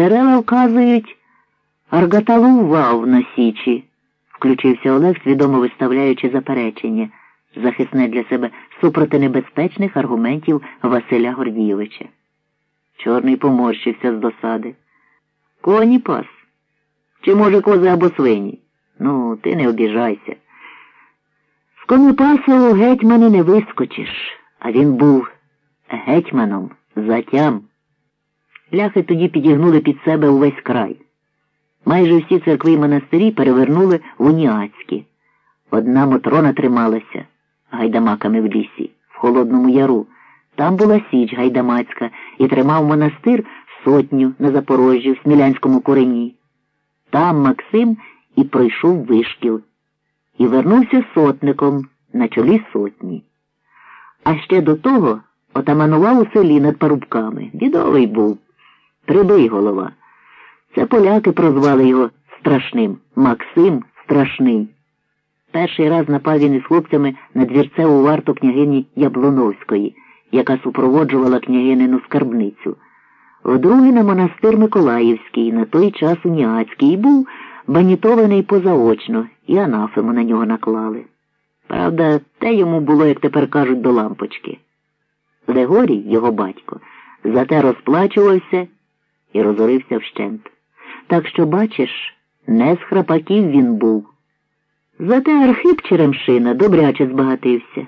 Джерела вказують аргаталував на Січі, включився Олег, свідомо виставляючи заперечення, захисне для себе супроти небезпечних аргументів Василя Гордійовича. Чорний поморщився з досади. Коні пас. Чи, може, кози або свині? Ну, ти не обіжайся. З конопасу гетьмани не вискочиш, а він був гетьманом затям. Ляхи тоді підігнули під себе увесь край. Майже всі церкви й монастирі перевернули в уніацькі. Одна Мотрона трималася гайдамаками в лісі, в Холодному Яру. Там була Січ Гайдамацька і тримав монастир сотню на Запорожжі в Смілянському корені. Там Максим і пройшов вишкіл і вернувся сотником на чолі сотні. А ще до того отаманував у селі над парубками. Бідовий був, прибий голова. Це поляки прозвали його страшним. Максим страшний. Перший раз напав він із хлопцями на двірцеву варту княгині Яблоновської, яка супроводжувала княгинину скарбницю. Вдруге на монастир Миколаївський, на той час уніацький, був банітований позаочно, і анафему на нього наклали. Правда, те йому було, як тепер кажуть, до лампочки. Легорій, його батько, зате розплачувався і розорився вщент. Так що, бачиш, не з храпаків він був. Зате Архип Черемшина добряче збагатився.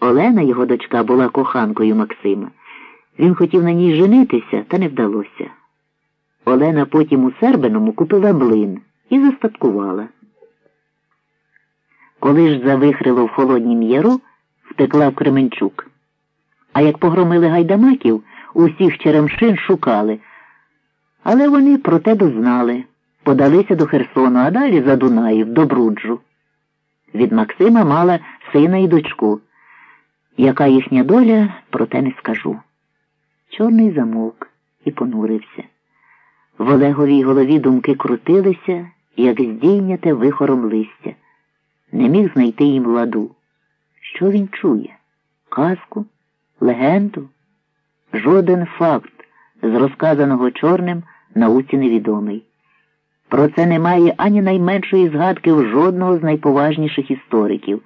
Олена, його дочка, була коханкою Максима. Він хотів на ній женитися, та не вдалося. Олена потім у Сербиному купила блин і застаткувала. Коли ж завихрило в холоднім яру, втекла в Кременчук. А як погромили гайдамаків, усіх черемшин шукали. Але вони про те дознали, подалися до Херсону, а далі за Дунаїв, до Бруджу. Від Максима мала сина і дочку. Яка їхня доля, про те не скажу. Чорний замовк і понурився. В Олеговій голові думки крутилися, як здійняте вихором листя. Не міг знайти їм ладу. Що він чує? Казку? Легенду? Жоден факт з розказаного чорним науці невідомий. Про це немає ані найменшої згадки в жодного з найповажніших істориків.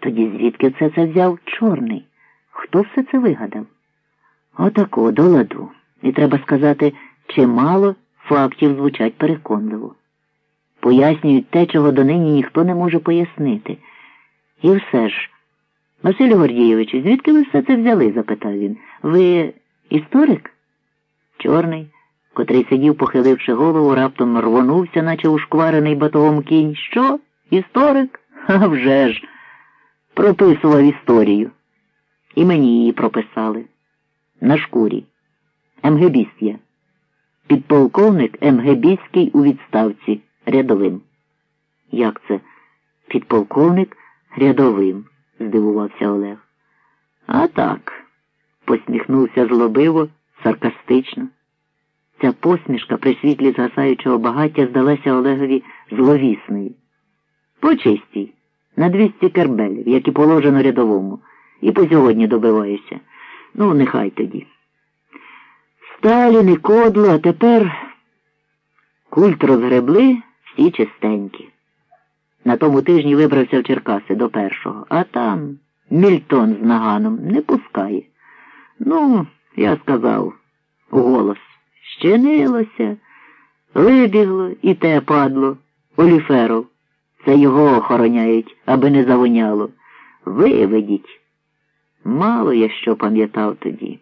Тоді звідки все це взяв чорний? Хто все це вигадав? Отако, до ладу. І треба сказати, чимало фактів звучать переконливо. Пояснюють те, чого донині ніхто не може пояснити. І все ж, Василю Гордійовичу, звідки ви все це взяли? запитав він. Ви історик? Чорний, котрий сидів, похиливши голову, раптом рвонувся, наче ушкварений батогом кінь. Що? Історик? А вже ж! Прописував історію. І мені її прописали. На шкурі. МГБіст я. Підполковник МГБістський у відставці рядовим. Як це? Підполковник рядовим? здивувався Олег. А так, посміхнувся злобиво, саркастично. Ця посмішка при світлі згасаючого багаття здалася Олегові зловісною. Почистій, на двісті кербелів, як і положено рядовому, і по сьогодні добиваюся. Ну, нехай тоді. Сталін і кодло, а тепер культ розгребли всі чистенькі. На тому тижні вибрався в Черкаси до першого, а там мільтон з наганом не пускає. Ну, я сказав, голос. Щинилося, вибігло і те падло. Оліферов. Це його охороняють, аби не завоняло. Виведіть. Мало я що пам'ятав тоді.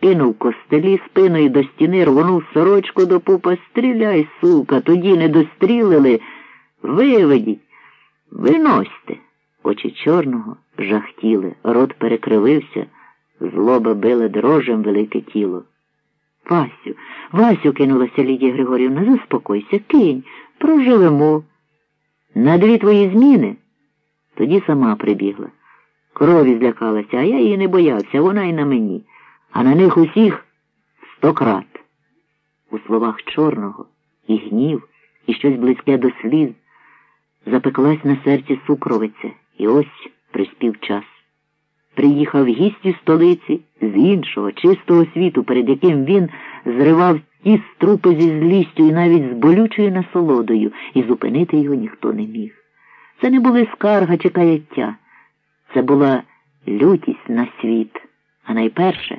Кинув костелі спиною до стіни, рвонув сорочку до пупа, стріляй, сука, тоді не дострілили. Виведіть, виносьте. Очі чорного жахтіли, рот перекривився, злоба била дрожем велике тіло. Васю, Васю, кинулася Лідія Григорівна, заспокойся, кинь, проживемо. На дві твої зміни тоді сама прибігла. Крові злякалася, а я її не боявся, вона й на мені, а на них усіх сто крат. У словах чорного і гнів, і щось близьке до сліз запеклась на серці сукровиця, і ось приспів час. Приїхав гість із столиці з іншого, чистого світу, перед яким він зривав і струпи зі злістю, і навіть з болючою насолодою, і зупинити його ніхто не міг. Це не були скарга чи каяття, це була лютість на світ, а найперше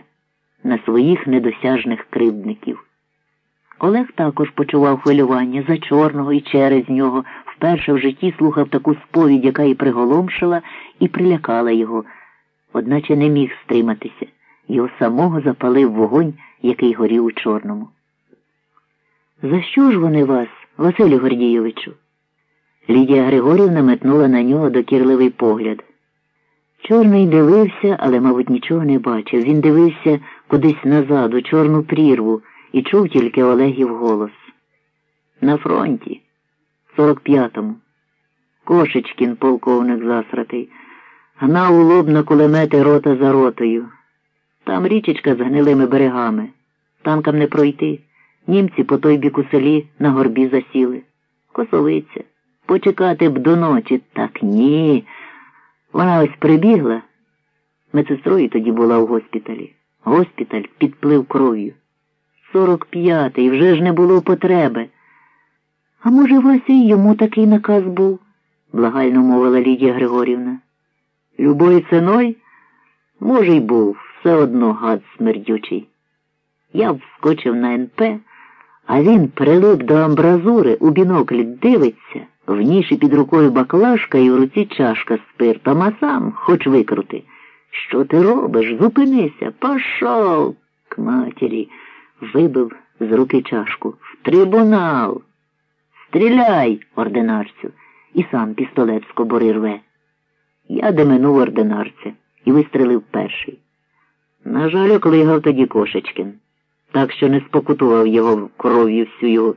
на своїх недосяжних кривдників. Олег також почував хвилювання за чорного і через нього, вперше в житті слухав таку сповідь, яка і приголомшила, і прилякала його, одначе не міг стриматися. Його самого запалив вогонь, який горів у чорному. За що ж вони вас, Василю Гордійовичу? Лідія Григорівна метнула на нього докірливий погляд. Чорний дивився, але, мабуть, нічого не бачив. Він дивився кудись назад, у чорну прірву, і чув тільки Олегів голос. На фронті, 45-му. Кошечкін, полковник засратий, гнав у лоб на кулемети рота за ротою. Там річечка з гнилими берегами. Танкам не пройти. Німці по той бік у селі на горбі засіли. Косовиця. Почекати б до ночі. Так ні. Вона ось прибігла. Медсестрою тоді була в госпіталі. Госпіталь підплив кров'ю. Сорок п'ятий, вже ж не було потреби. А може, Вася, й йому такий наказ був, благально мовила Лідія Григорівна. Любою ценою? Може, й був, все одно гад смердючий. Я вскочив на НП, а він прилип до амбразури, у біноклі дивиться, в ніші під рукою баклажка і в руці чашка з спиртом, а сам хоч викрути. Що ти робиш? Зупинися, пошов к матері, вибив з руки чашку. В трибунал. Стріляй, ординарцю, і сам пістолет з кобури рве. Я деменув ординарця і вистрелив перший. На жаль, оклигав тоді Кошечкин, так що не спокутував його кров'ю всю його